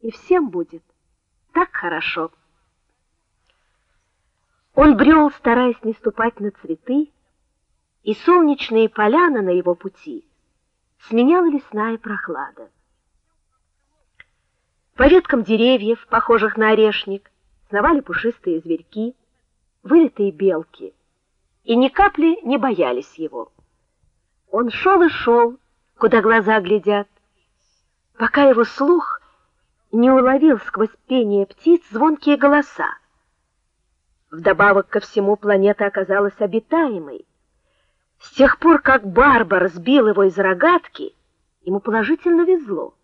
и всем будет так хорошо. Он брел, стараясь не ступать на цветы, и солнечные поляны на его пути сменяла лесная прохлада. По веткам деревьев, похожих на орешник, сновали пушистые зверьки, вылитые белки, и ни капли не боялись его. Он шел и шел, куда глаза глядят, пока его слух не уловил сквозь пение птиц звонкие голоса. Вдобавок ко всему планета оказалась обитаемой. С тех пор, как Барбар сбил его из рогатки, ему положительно везло.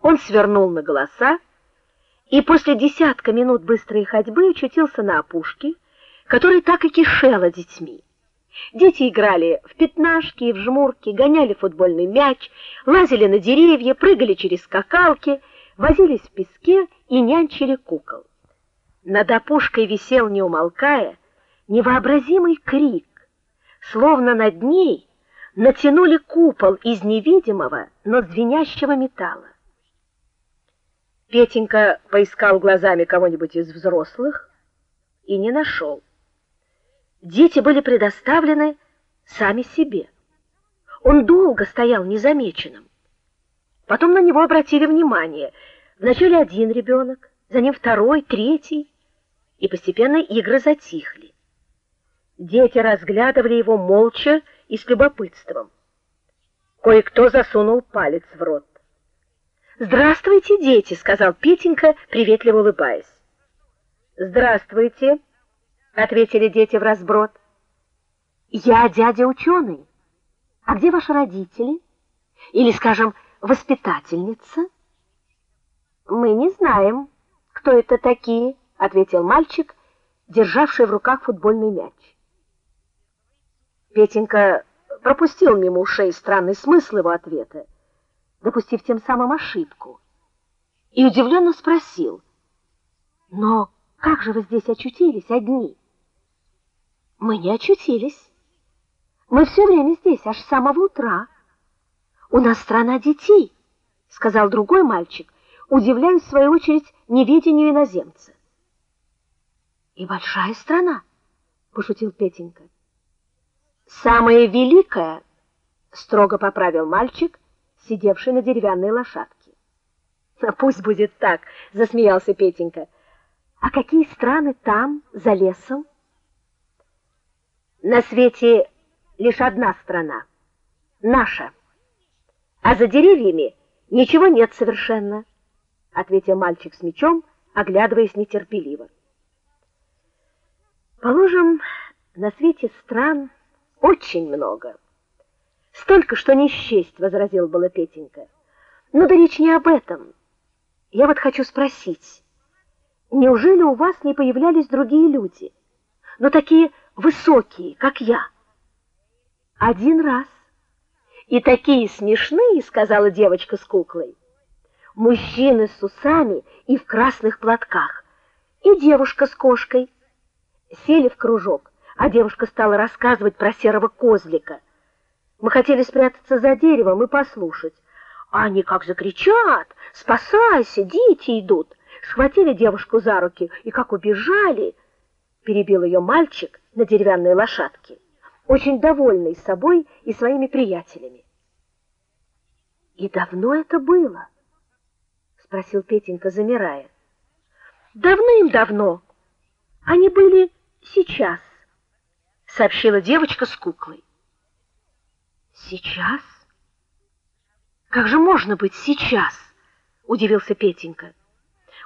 Он свернул на голоса и после десятка минут быстрой ходьбы очутился на опушке, которая так и кишела детьми. Дети играли в пятнашки и в жмурки, гоняли футбольный мяч, лазили на деревья, прыгали через скакалки, возились в песке и нянчили кукол. Над опушкой висел, не умолкая, невообразимый крик, словно над ней натянули купол из невидимого, но звенящего металла. Петенька поискал глазами кого-нибудь из взрослых и не нашел. Дети были предоставлены сами себе. Он долго стоял незамеченным. Потом на него обратили внимание. Вначале один ребенок, за ним второй, третий, и постепенно игры затихли. Дети разглядывали его молча и с любопытством. Кое-кто засунул палец в рот. "Здравствуйте, дети", сказал Петенька, приветливо улыбаясь. "Здравствуйте", ответили дети в разброд. "Я дядя ученый. А где ваши родители? Или, скажем, воспитательница?" "Мы не знаем, кто это такие", ответил мальчик, державший в руках футбольный мяч. Петенька пропустил мимо ушей странный смысл его ответа, допустив тем самым ошибку, и удивленно спросил: "Но как же вы здесь очутились одни?" "Мы не очутились. Мы все время здесь, аж с самого утра. У нас страна детей", сказал другой мальчик, удивляясь в свою очередь неведению иноземца. "И большая страна", пошутил Петенька. Самое великое, строго поправил мальчик, сидевший на деревянной лошадке. А пусть будет так, засмеялся Петенька. А какие страны там, за лесом? На свете лишь одна страна наша. А за деревьями ничего нет совершенно, ответил мальчик с мечом, оглядываясь нетерпеливо. Положим, на свете стран очень много. Столько, что не счесть, возразил было Петенька. Ну да речь не об этом. Я вот хочу спросить, неужели у вас не появлялись другие люди, но такие высокие, как я? Один раз. И такие смешные, сказала девочка с куклой. Мужчины с усами и в красных платках, и девушка с кошкой. Сели в кружок а девушка стала рассказывать про серого козлика. Мы хотели спрятаться за деревом и послушать. А они как закричат: "Спасайся, дети идут!" Схватили девушку за руки и как убежали, перебил ее мальчик на деревянной лошадке, очень довольный собой и своими приятелями. И давно это было? спросил Петенька, замирая. Давным-давно. Они были сейчас сообщила девочка с куклой. Сейчас? Как же можно быть сейчас? удивился Петенька.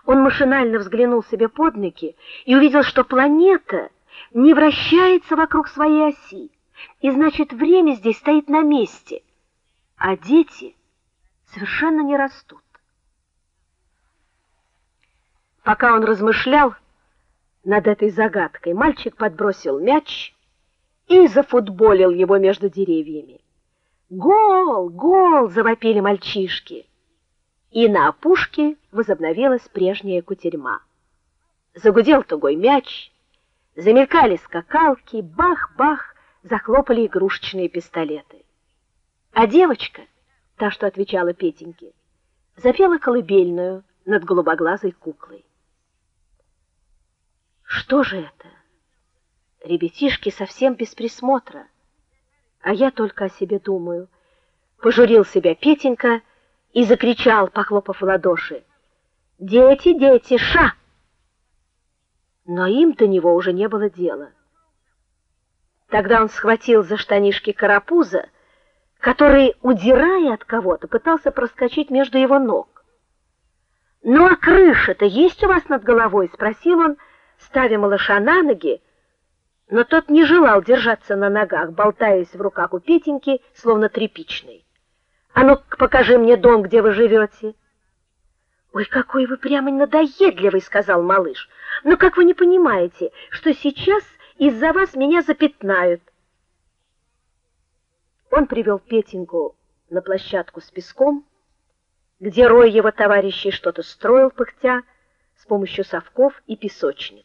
Он машинально взглянул себе под ноги и увидел, что планета не вращается вокруг своей оси, и значит, время здесь стоит на месте, а дети совершенно не растут. Пока он размышлял над этой загадкой, мальчик подбросил мяч и зафутболил его между деревьями. Гол, гол, завопили мальчишки. И на опушке возобновилась прежняя кутерьма. Загудел тугой мяч, замелькали скакалки, бах-бах, захлопали игрушечные пистолеты. А девочка, та, что отвечала Петеньке, запела колыбельную над голубоглазой куклой. Что же это? Ребятишки совсем без присмотра. А я только о себе думаю. Пожурил себя Петенька и закричал, похлопав в ладоши: "Дети, дети, ша!" Но им до него уже не было дела. Тогда он схватил за штанишки карапуза, который, удирая от кого-то, пытался проскочить между его ног. "Ну а крыша-то есть у вас над головой?" спросил он ставя малыша на ноги, но тот не желал держаться на ногах, болтаясь в руках у Петеньки, словно тряпичный. А ну покажи мне дом, где вы живете». Ой, какой вы прямо надоедливый, сказал малыш. Но как вы не понимаете, что сейчас из-за вас меня запятнают? Он привел Петеньку на площадку с песком, где рой его товарищей что-то строил пыхтя с помощью совков и песочниц.